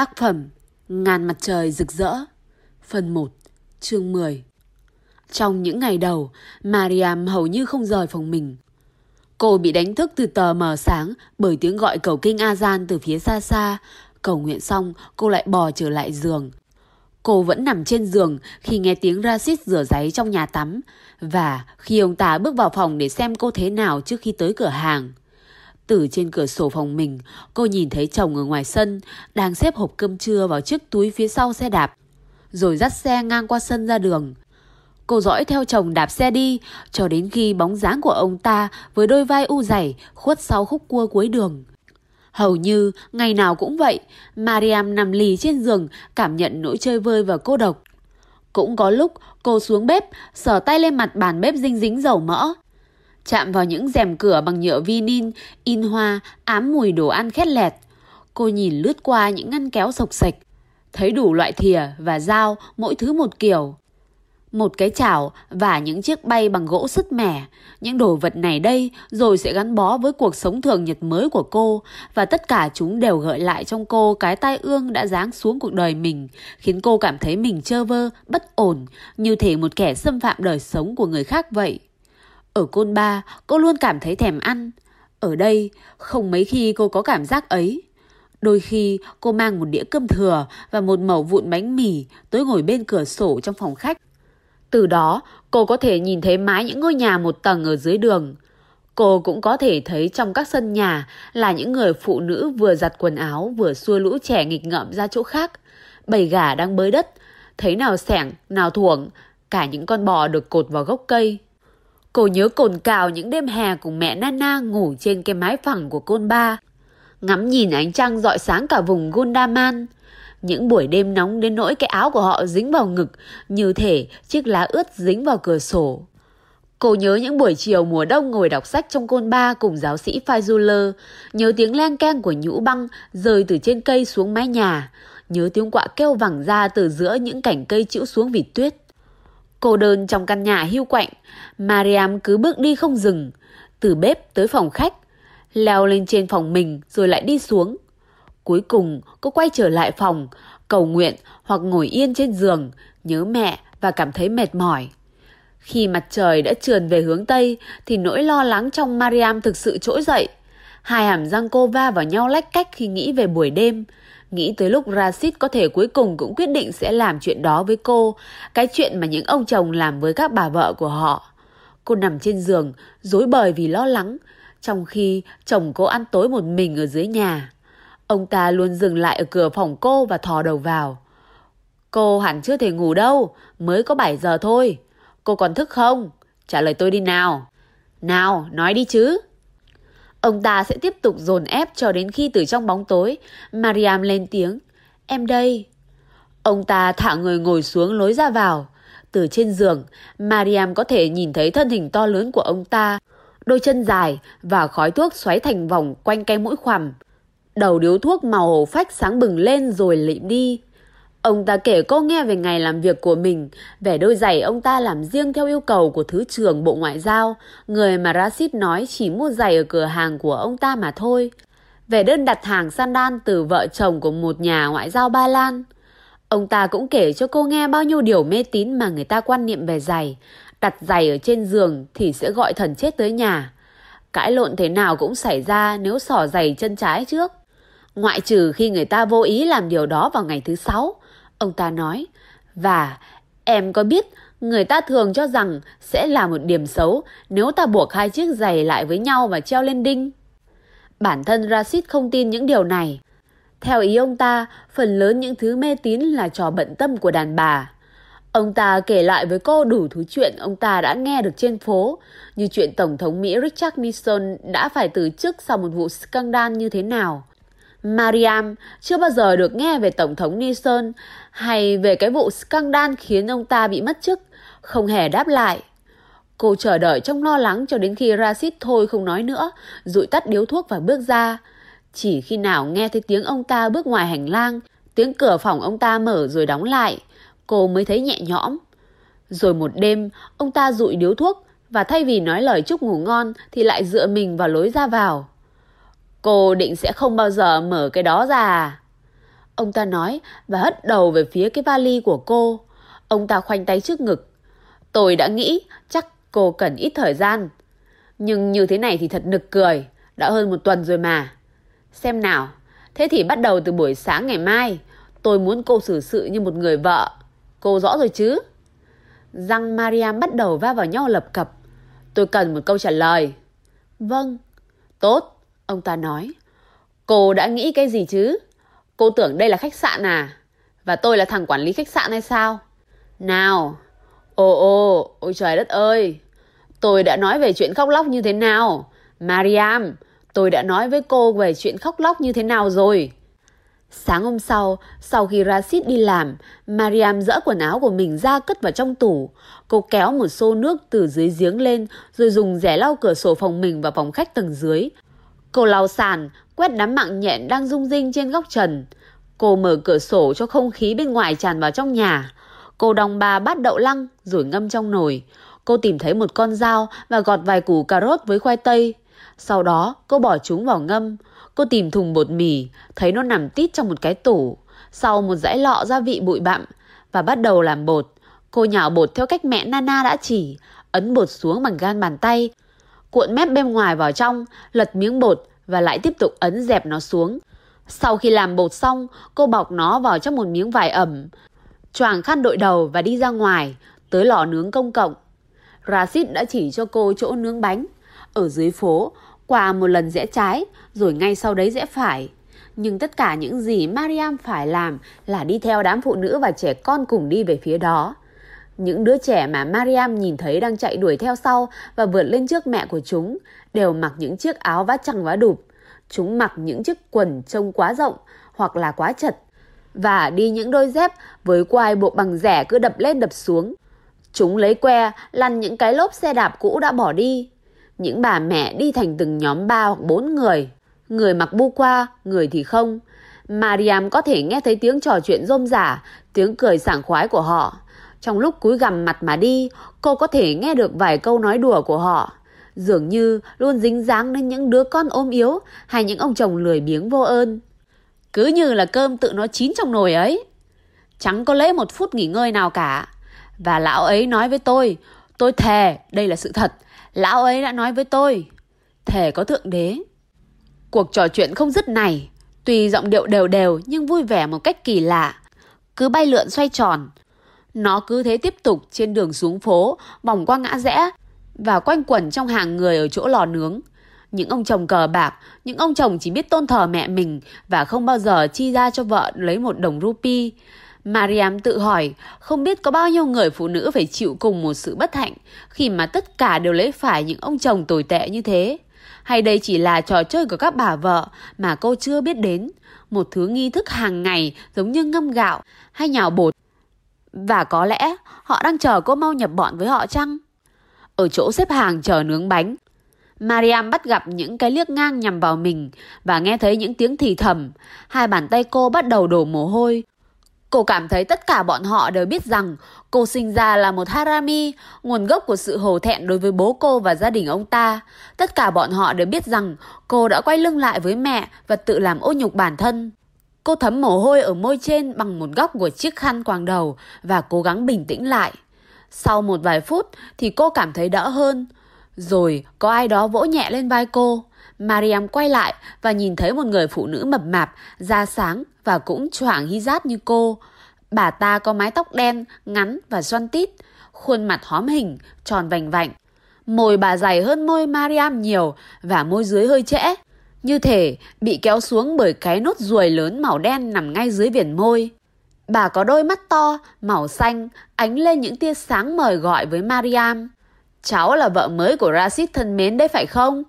Tác phẩm Ngàn mặt trời rực rỡ Phần 1 Chương 10 Trong những ngày đầu, Mariam hầu như không rời phòng mình. Cô bị đánh thức từ tờ mờ sáng bởi tiếng gọi cầu kinh Azan từ phía xa xa. Cầu nguyện xong, cô lại bò trở lại giường. Cô vẫn nằm trên giường khi nghe tiếng Rashid rửa giấy trong nhà tắm và khi ông ta bước vào phòng để xem cô thế nào trước khi tới cửa hàng. Từ trên cửa sổ phòng mình, cô nhìn thấy chồng ở ngoài sân đang xếp hộp cơm trưa vào chiếc túi phía sau xe đạp, rồi dắt xe ngang qua sân ra đường. Cô dõi theo chồng đạp xe đi cho đến khi bóng dáng của ông ta với đôi vai u dày khuất sau khúc cua cuối đường. Hầu như ngày nào cũng vậy, Mariam nằm lì trên giường cảm nhận nỗi chơi vơi và cô độc. Cũng có lúc cô xuống bếp, sờ tay lên mặt bàn bếp dinh dính dầu mỡ. Chạm vào những rèm cửa bằng nhựa vinin, in hoa, ám mùi đồ ăn khét lẹt. Cô nhìn lướt qua những ngăn kéo sộc sạch. Thấy đủ loại thìa và dao, mỗi thứ một kiểu. Một cái chảo và những chiếc bay bằng gỗ sứt mẻ. Những đồ vật này đây rồi sẽ gắn bó với cuộc sống thường nhật mới của cô và tất cả chúng đều gợi lại trong cô cái tai ương đã giáng xuống cuộc đời mình khiến cô cảm thấy mình chơ vơ, bất ổn như thể một kẻ xâm phạm đời sống của người khác vậy. Ở Côn Ba, cô luôn cảm thấy thèm ăn. Ở đây, không mấy khi cô có cảm giác ấy. Đôi khi cô mang một đĩa cơm thừa và một mẩu vụn bánh mì tối ngồi bên cửa sổ trong phòng khách. Từ đó, cô có thể nhìn thấy mái những ngôi nhà một tầng ở dưới đường. Cô cũng có thể thấy trong các sân nhà là những người phụ nữ vừa giặt quần áo vừa xua lũ trẻ nghịch ngợm ra chỗ khác. Bầy gà đang bới đất, thấy nào sẻng, nào thuồng, cả những con bò được cột vào gốc cây. Cô nhớ cồn cào những đêm hè cùng mẹ Nana ngủ trên cái mái phẳng của côn ba. Ngắm nhìn ánh trăng dọi sáng cả vùng Gundaman. Những buổi đêm nóng đến nỗi cái áo của họ dính vào ngực, như thể chiếc lá ướt dính vào cửa sổ. Cô nhớ những buổi chiều mùa đông ngồi đọc sách trong côn ba cùng giáo sĩ Faizuller, nhớ tiếng len keng của nhũ băng rơi từ trên cây xuống mái nhà, nhớ tiếng quạ kêu vẳng ra từ giữa những cành cây chịu xuống vì tuyết. Cô đơn trong căn nhà hưu quạnh, Mariam cứ bước đi không dừng, từ bếp tới phòng khách, leo lên trên phòng mình rồi lại đi xuống. Cuối cùng cô quay trở lại phòng, cầu nguyện hoặc ngồi yên trên giường, nhớ mẹ và cảm thấy mệt mỏi. Khi mặt trời đã trườn về hướng Tây thì nỗi lo lắng trong Mariam thực sự trỗi dậy. Hai hàm răng cô va vào nhau lách cách khi nghĩ về buổi đêm. Nghĩ tới lúc Rashid có thể cuối cùng cũng quyết định sẽ làm chuyện đó với cô, cái chuyện mà những ông chồng làm với các bà vợ của họ. Cô nằm trên giường, dối bời vì lo lắng, trong khi chồng cô ăn tối một mình ở dưới nhà. Ông ta luôn dừng lại ở cửa phòng cô và thò đầu vào. Cô hẳn chưa thể ngủ đâu, mới có 7 giờ thôi. Cô còn thức không? Trả lời tôi đi nào. Nào, nói đi chứ. Ông ta sẽ tiếp tục dồn ép cho đến khi từ trong bóng tối, Mariam lên tiếng. Em đây. Ông ta thả người ngồi xuống lối ra vào. Từ trên giường, Mariam có thể nhìn thấy thân hình to lớn của ông ta, đôi chân dài và khói thuốc xoáy thành vòng quanh cái mũi khoằm. Đầu điếu thuốc màu hổ phách sáng bừng lên rồi lịm đi. Ông ta kể cô nghe về ngày làm việc của mình, về đôi giày ông ta làm riêng theo yêu cầu của Thứ trưởng Bộ Ngoại giao, người mà Rashid nói chỉ mua giày ở cửa hàng của ông ta mà thôi. Về đơn đặt hàng sandal từ vợ chồng của một nhà ngoại giao Ba Lan. Ông ta cũng kể cho cô nghe bao nhiêu điều mê tín mà người ta quan niệm về giày. Đặt giày ở trên giường thì sẽ gọi thần chết tới nhà. Cãi lộn thế nào cũng xảy ra nếu sỏ giày chân trái trước. Ngoại trừ khi người ta vô ý làm điều đó vào ngày thứ sáu. Ông ta nói, và em có biết người ta thường cho rằng sẽ là một điểm xấu nếu ta buộc hai chiếc giày lại với nhau và treo lên đinh. Bản thân Rashid không tin những điều này. Theo ý ông ta, phần lớn những thứ mê tín là trò bận tâm của đàn bà. Ông ta kể lại với cô đủ thứ chuyện ông ta đã nghe được trên phố, như chuyện Tổng thống Mỹ Richard Nixon đã phải từ chức sau một vụ scandal như thế nào. Mariam chưa bao giờ được nghe về Tổng thống Nixon hay về cái vụ scandal khiến ông ta bị mất chức, không hề đáp lại. Cô chờ đợi trong lo lắng cho đến khi Rashid thôi không nói nữa, rụi tắt điếu thuốc và bước ra. Chỉ khi nào nghe thấy tiếng ông ta bước ngoài hành lang, tiếng cửa phòng ông ta mở rồi đóng lại, cô mới thấy nhẹ nhõm. Rồi một đêm, ông ta rụi điếu thuốc và thay vì nói lời chúc ngủ ngon thì lại dựa mình vào lối ra vào. Cô định sẽ không bao giờ mở cái đó ra à? Ông ta nói và hất đầu về phía cái vali của cô. Ông ta khoanh tay trước ngực. Tôi đã nghĩ chắc cô cần ít thời gian. Nhưng như thế này thì thật nực cười. Đã hơn một tuần rồi mà. Xem nào. Thế thì bắt đầu từ buổi sáng ngày mai. Tôi muốn cô xử sự như một người vợ. Cô rõ rồi chứ? Răng Mariam bắt đầu va vào nhau lập cập. Tôi cần một câu trả lời. Vâng. Tốt, ông ta nói. Cô đã nghĩ cái gì chứ? Cô tưởng đây là khách sạn à? Và tôi là thằng quản lý khách sạn hay sao? Nào! Ồ ồ, ôi trời đất ơi! Tôi đã nói về chuyện khóc lóc như thế nào? Mariam, tôi đã nói với cô về chuyện khóc lóc như thế nào rồi? Sáng hôm sau, sau khi Rashid đi làm, Mariam dỡ quần áo của mình ra cất vào trong tủ. Cô kéo một xô nước từ dưới giếng lên rồi dùng rẻ lau cửa sổ phòng mình và phòng khách tầng dưới. Cô lau sàn, quét đám mạng nhện đang rung rinh trên góc trần. Cô mở cửa sổ cho không khí bên ngoài tràn vào trong nhà. Cô đong ba bát đậu lăng rồi ngâm trong nồi. Cô tìm thấy một con dao và gọt vài củ cà rốt với khoai tây. Sau đó cô bỏ chúng vào ngâm. Cô tìm thùng bột mì, thấy nó nằm tít trong một cái tủ. Sau một dãy lọ gia vị bụi bặm và bắt đầu làm bột. Cô nhào bột theo cách mẹ Nana đã chỉ, ấn bột xuống bằng gan bàn tay. Cuộn mép bên ngoài vào trong, lật miếng bột và lại tiếp tục ấn dẹp nó xuống. Sau khi làm bột xong, cô bọc nó vào trong một miếng vải ẩm, choàng khăn đội đầu và đi ra ngoài, tới lò nướng công cộng. Rashid đã chỉ cho cô chỗ nướng bánh. Ở dưới phố, qua một lần rẽ trái, rồi ngay sau đấy rẽ phải. Nhưng tất cả những gì Mariam phải làm là đi theo đám phụ nữ và trẻ con cùng đi về phía đó. Những đứa trẻ mà Mariam nhìn thấy đang chạy đuổi theo sau và vượt lên trước mẹ của chúng đều mặc những chiếc áo vá chằng vá đụp. Chúng mặc những chiếc quần trông quá rộng hoặc là quá chật và đi những đôi dép với quai bộ bằng rẻ cứ đập lên đập xuống. Chúng lấy que lăn những cái lốp xe đạp cũ đã bỏ đi. Những bà mẹ đi thành từng nhóm ba hoặc bốn người. Người mặc bu qua, người thì không. Mariam có thể nghe thấy tiếng trò chuyện rôm rả, tiếng cười sảng khoái của họ. Trong lúc cúi gằm mặt mà đi, cô có thể nghe được vài câu nói đùa của họ. Dường như luôn dính dáng đến những đứa con ôm yếu hay những ông chồng lười biếng vô ơn. Cứ như là cơm tự nó chín trong nồi ấy. Chẳng có lấy một phút nghỉ ngơi nào cả. Và lão ấy nói với tôi, tôi thề, đây là sự thật. Lão ấy đã nói với tôi, thề có thượng đế. Cuộc trò chuyện không dứt này, tuy giọng điệu đều đều nhưng vui vẻ một cách kỳ lạ. Cứ bay lượn xoay tròn. Nó cứ thế tiếp tục trên đường xuống phố, vòng qua ngã rẽ và quanh quẩn trong hàng người ở chỗ lò nướng. Những ông chồng cờ bạc, những ông chồng chỉ biết tôn thờ mẹ mình và không bao giờ chi ra cho vợ lấy một đồng rupee. Mariam tự hỏi, không biết có bao nhiêu người phụ nữ phải chịu cùng một sự bất hạnh khi mà tất cả đều lấy phải những ông chồng tồi tệ như thế. Hay đây chỉ là trò chơi của các bà vợ mà cô chưa biết đến, một thứ nghi thức hàng ngày giống như ngâm gạo hay nhào bột. Và có lẽ họ đang chờ cô mau nhập bọn với họ chăng? Ở chỗ xếp hàng chờ nướng bánh, Mariam bắt gặp những cái liếc ngang nhằm vào mình và nghe thấy những tiếng thì thầm. Hai bàn tay cô bắt đầu đổ mồ hôi. Cô cảm thấy tất cả bọn họ đều biết rằng cô sinh ra là một harami, nguồn gốc của sự hổ thẹn đối với bố cô và gia đình ông ta. Tất cả bọn họ đều biết rằng cô đã quay lưng lại với mẹ và tự làm ô nhục bản thân. Cô thấm mồ hôi ở môi trên bằng một góc của chiếc khăn quàng đầu và cố gắng bình tĩnh lại. Sau một vài phút thì cô cảm thấy đỡ hơn. Rồi có ai đó vỗ nhẹ lên vai cô. Mariam quay lại và nhìn thấy một người phụ nữ mập mạp, da sáng và cũng choàng hijab như cô. Bà ta có mái tóc đen, ngắn và xoăn tít, khuôn mặt hóm hình, tròn vành vạnh. Môi bà dày hơn môi Mariam nhiều và môi dưới hơi trễ. Như thể bị kéo xuống bởi cái nốt ruồi lớn màu đen nằm ngay dưới viền môi. Bà có đôi mắt to, màu xanh, ánh lên những tia sáng mời gọi với Mariam. Cháu là vợ mới của Rashid thân mến đấy phải không?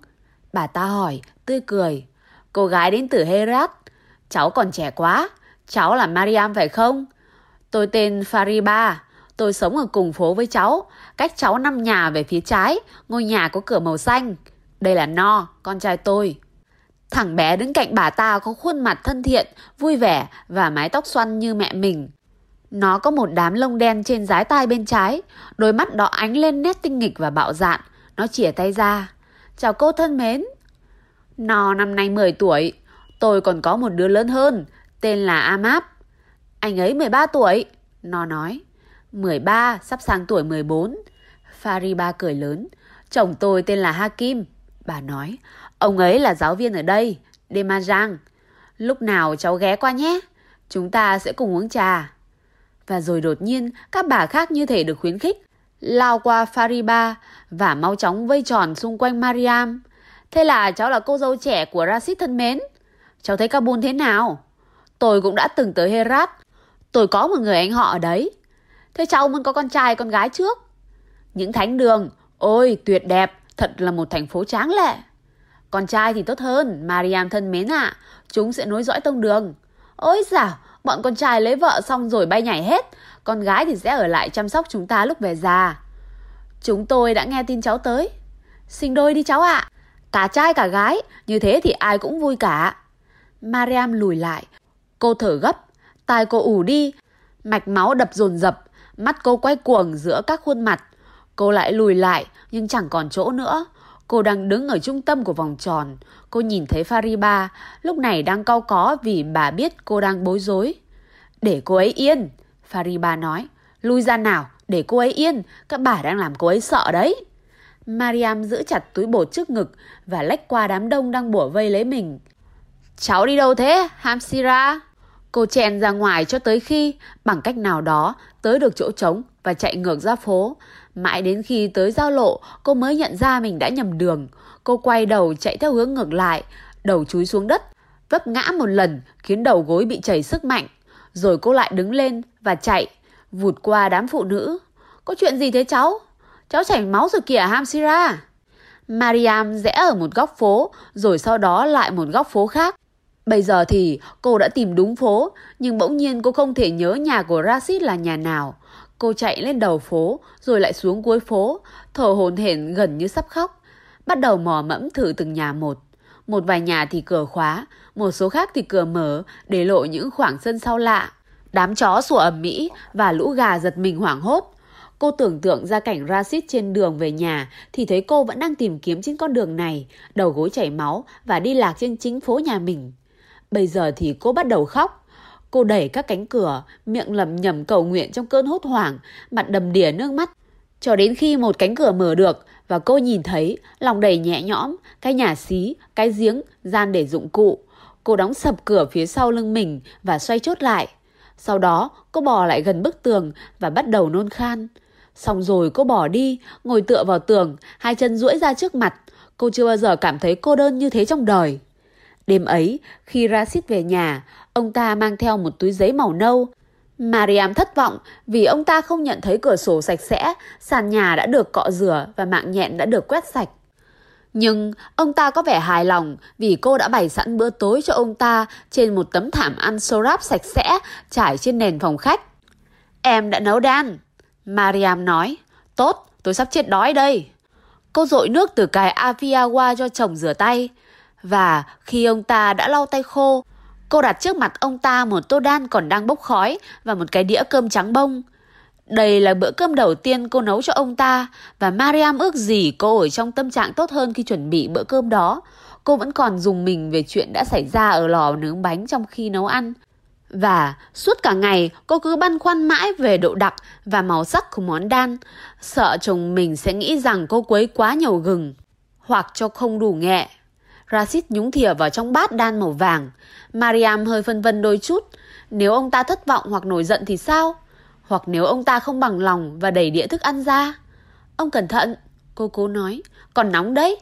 Bà ta hỏi, tươi cười. Cô gái đến từ Herat. Cháu còn trẻ quá. Cháu là Mariam phải không? Tôi tên Fariba. Tôi sống ở cùng phố với cháu. Cách cháu năm nhà về phía trái. Ngôi nhà có cửa màu xanh. Đây là No, con trai tôi. Thằng bé đứng cạnh bà ta có khuôn mặt thân thiện, vui vẻ và mái tóc xoăn như mẹ mình. Nó có một đám lông đen trên dái tai bên trái, đôi mắt đỏ ánh lên nét tinh nghịch và bạo dạn. Nó chìa tay ra. Chào cô thân mến. Nó năm nay 10 tuổi, tôi còn có một đứa lớn hơn, Tên là Amap. Anh ấy 13 tuổi. Nó nói. 13, sắp sang tuổi 14. Fariba cười lớn. Chồng tôi tên là Hakim. Bà nói. Ông ấy là giáo viên ở đây, Demajang. Lúc nào cháu ghé qua nhé. Chúng ta sẽ cùng uống trà. Và rồi đột nhiên, các bà khác như thể được khuyến khích. Lao qua Fariba và mau chóng vây tròn xung quanh Mariam. Thế là cháu là cô dâu trẻ của Rashid thân mến. Cháu thấy Kabul thế nào? Tôi cũng đã từng tới Herat. Tôi có một người anh họ ở đấy. Thế cháu muốn có con trai con gái trước? Những thánh đường, ôi tuyệt đẹp, thật là một thành phố tráng lệ. Con trai thì tốt hơn, Mariam thân mến ạ, chúng sẽ nối dõi tông đường. Ôi dào, bọn con trai lấy vợ xong rồi bay nhảy hết, con gái thì sẽ ở lại chăm sóc chúng ta lúc về già. Chúng tôi đã nghe tin cháu tới. Sinh đôi đi cháu ạ. Cả trai cả gái, như thế thì ai cũng vui cả. Mariam lùi lại. Cô thở gấp, tai cô ủ đi, mạch máu đập dồn dập, mắt cô quay cuồng giữa các khuôn mặt. Cô lại lùi lại nhưng chẳng còn chỗ nữa. Cô đang đứng ở trung tâm của vòng tròn. Cô nhìn thấy Fariba, lúc này đang cau có vì bà biết cô đang bối rối. Để cô ấy yên, Fariba nói. Lui ra nào, để cô ấy yên, các bà đang làm cô ấy sợ đấy. Mariam giữ chặt túi bột trước ngực và lách qua đám đông đang bủa vây lấy mình. Cháu đi đâu thế, Hamsira? Cô chèn ra ngoài cho tới khi, bằng cách nào đó, tới được chỗ trống và chạy ngược ra phố. Mãi đến khi tới giao lộ, cô mới nhận ra mình đã nhầm đường. Cô quay đầu chạy theo hướng ngược lại, đầu chúi xuống đất, vấp ngã một lần khiến đầu gối bị chảy sức mạnh. Rồi cô lại đứng lên và chạy, vụt qua đám phụ nữ. Có chuyện gì thế cháu? Cháu chảy máu rồi kìa Hamsira. Mariam rẽ ở một góc phố, rồi sau đó lại một góc phố khác. Bây giờ thì cô đã tìm đúng phố, nhưng bỗng nhiên cô không thể nhớ nhà của Rashid là nhà nào. Cô chạy lên đầu phố, rồi lại xuống cuối phố, thở hồn hển gần như sắp khóc. Bắt đầu mò mẫm thử từng nhà một. Một vài nhà thì cửa khóa, một số khác thì cửa mở, để lộ những khoảng sân sau lạ. Đám chó sủa ầm mỹ và lũ gà giật mình hoảng hốt. Cô tưởng tượng ra cảnh Rashid trên đường về nhà thì thấy cô vẫn đang tìm kiếm trên con đường này, đầu gối chảy máu và đi lạc trên chính phố nhà mình. Bây giờ thì cô bắt đầu khóc. Cô đẩy các cánh cửa, miệng lầm nhầm cầu nguyện trong cơn hốt hoảng, mặt đầm đìa nước mắt. Cho đến khi một cánh cửa mở được và cô nhìn thấy lòng đầy nhẹ nhõm, cái nhà xí, cái giếng, gian để dụng cụ. Cô đóng sập cửa phía sau lưng mình và xoay chốt lại. Sau đó cô bò lại gần bức tường và bắt đầu nôn khan. Xong rồi cô bỏ đi, ngồi tựa vào tường, hai chân duỗi ra trước mặt. Cô chưa bao giờ cảm thấy cô đơn như thế trong đời. Đêm ấy, khi Rashid về nhà, ông ta mang theo một túi giấy màu nâu. Mariam thất vọng vì ông ta không nhận thấy cửa sổ sạch sẽ, sàn nhà đã được cọ rửa và mạng nhện đã được quét sạch. Nhưng ông ta có vẻ hài lòng vì cô đã bày sẵn bữa tối cho ông ta trên một tấm thảm ăn sorap sạch sẽ trải trên nền phòng khách. Em đã nấu đan. Mariam nói. Tốt, tôi sắp chết đói đây. Cô dội nước từ cài Aviawa cho chồng rửa tay. Và khi ông ta đã lau tay khô, cô đặt trước mặt ông ta một tô đan còn đang bốc khói và một cái đĩa cơm trắng bông. Đây là bữa cơm đầu tiên cô nấu cho ông ta và Mariam ước gì cô ở trong tâm trạng tốt hơn khi chuẩn bị bữa cơm đó. Cô vẫn còn dùng mình về chuyện đã xảy ra ở lò nướng bánh trong khi nấu ăn. Và suốt cả ngày cô cứ băn khoăn mãi về độ đặc và màu sắc của món đan, sợ chồng mình sẽ nghĩ rằng cô quấy quá nhiều gừng hoặc cho không đủ nghệ. Rashid nhúng thìa vào trong bát đan màu vàng. Mariam hơi phân vân đôi chút. Nếu ông ta thất vọng hoặc nổi giận thì sao? Hoặc nếu ông ta không bằng lòng và đẩy đĩa thức ăn ra? Ông cẩn thận, cô cố nói. Còn nóng đấy.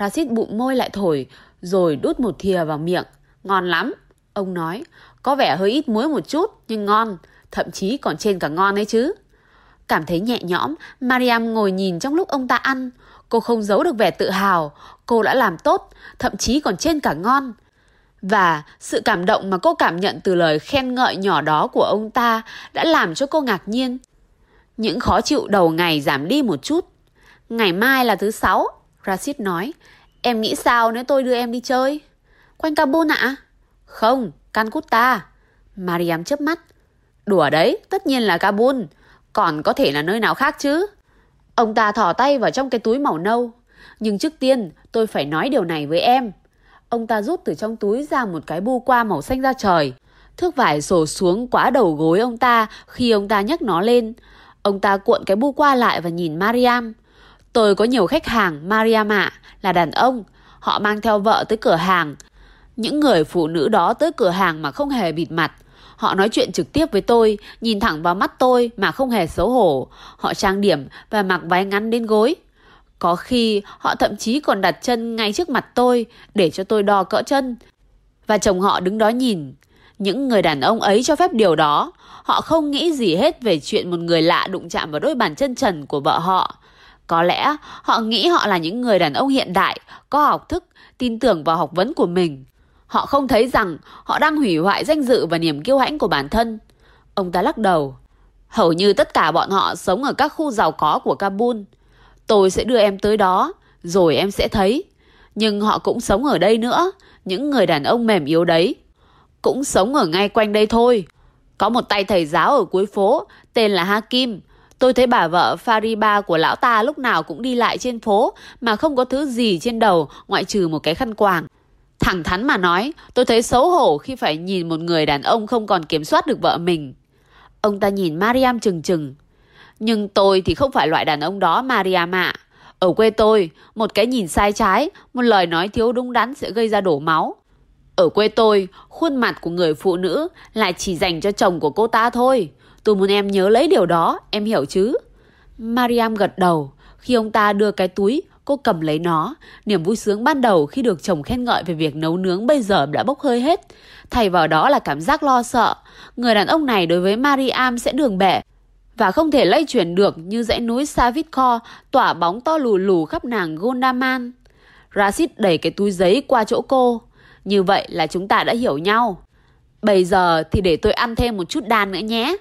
Rashid bụng môi lại thổi, rồi đút một thìa vào miệng. Ngon lắm, ông nói. Có vẻ hơi ít muối một chút, nhưng ngon. Thậm chí còn trên cả ngon ấy chứ. Cảm thấy nhẹ nhõm, Mariam ngồi nhìn trong lúc ông ta ăn. Cô không giấu được vẻ tự hào, cô đã làm tốt, thậm chí còn trên cả ngon. Và sự cảm động mà cô cảm nhận từ lời khen ngợi nhỏ đó của ông ta đã làm cho cô ngạc nhiên. Những khó chịu đầu ngày giảm đi một chút. Ngày mai là thứ sáu, Rashid nói. Em nghĩ sao nếu tôi đưa em đi chơi? Quanh Kabul ạ? À? Không, Calcutta. Mariam chớp mắt. Đùa đấy, tất nhiên là Kabul. Còn có thể là nơi nào khác chứ? Ông ta thỏ tay vào trong cái túi màu nâu. Nhưng trước tiên tôi phải nói điều này với em. Ông ta rút từ trong túi ra một cái bu qua màu xanh ra trời. Thước vải sổ xuống quá đầu gối ông ta khi ông ta nhấc nó lên. Ông ta cuộn cái bu qua lại và nhìn Mariam. Tôi có nhiều khách hàng, Mariam ạ, là đàn ông. Họ mang theo vợ tới cửa hàng. Những người phụ nữ đó tới cửa hàng mà không hề bịt mặt. Họ nói chuyện trực tiếp với tôi, nhìn thẳng vào mắt tôi mà không hề xấu hổ. Họ trang điểm và mặc váy ngắn đến gối. Có khi họ thậm chí còn đặt chân ngay trước mặt tôi để cho tôi đo cỡ chân. Và chồng họ đứng đó nhìn. Những người đàn ông ấy cho phép điều đó. Họ không nghĩ gì hết về chuyện một người lạ đụng chạm vào đôi bàn chân trần của vợ họ. Có lẽ họ nghĩ họ là những người đàn ông hiện đại, có học thức, tin tưởng vào học vấn của mình. Họ không thấy rằng họ đang hủy hoại danh dự và niềm kiêu hãnh của bản thân. Ông ta lắc đầu. Hầu như tất cả bọn họ sống ở các khu giàu có của Kabul. Tôi sẽ đưa em tới đó, rồi em sẽ thấy. Nhưng họ cũng sống ở đây nữa, những người đàn ông mềm yếu đấy. Cũng sống ở ngay quanh đây thôi. Có một tay thầy giáo ở cuối phố, tên là Hakim. Tôi thấy bà vợ Fariba của lão ta lúc nào cũng đi lại trên phố mà không có thứ gì trên đầu ngoại trừ một cái khăn quàng. Thẳng thắn mà nói, tôi thấy xấu hổ khi phải nhìn một người đàn ông không còn kiểm soát được vợ mình. Ông ta nhìn Mariam chừng chừng. Nhưng tôi thì không phải loại đàn ông đó Mariam ạ. Ở quê tôi, một cái nhìn sai trái, một lời nói thiếu đúng đắn sẽ gây ra đổ máu. Ở quê tôi, khuôn mặt của người phụ nữ lại chỉ dành cho chồng của cô ta thôi. Tôi muốn em nhớ lấy điều đó, em hiểu chứ? Mariam gật đầu. Khi ông ta đưa cái túi, cô cầm lấy nó. Niềm vui sướng ban đầu khi được chồng khen ngợi về việc nấu nướng bây giờ đã bốc hơi hết. Thay vào đó là cảm giác lo sợ. Người đàn ông này đối với Mariam sẽ đường bẻ và không thể lây chuyển được như dãy núi Savitkor, tỏa bóng to lù lù khắp nàng Gondaman. Rashid đẩy cái túi giấy qua chỗ cô. Như vậy là chúng ta đã hiểu nhau. Bây giờ thì để tôi ăn thêm một chút đan nữa nhé.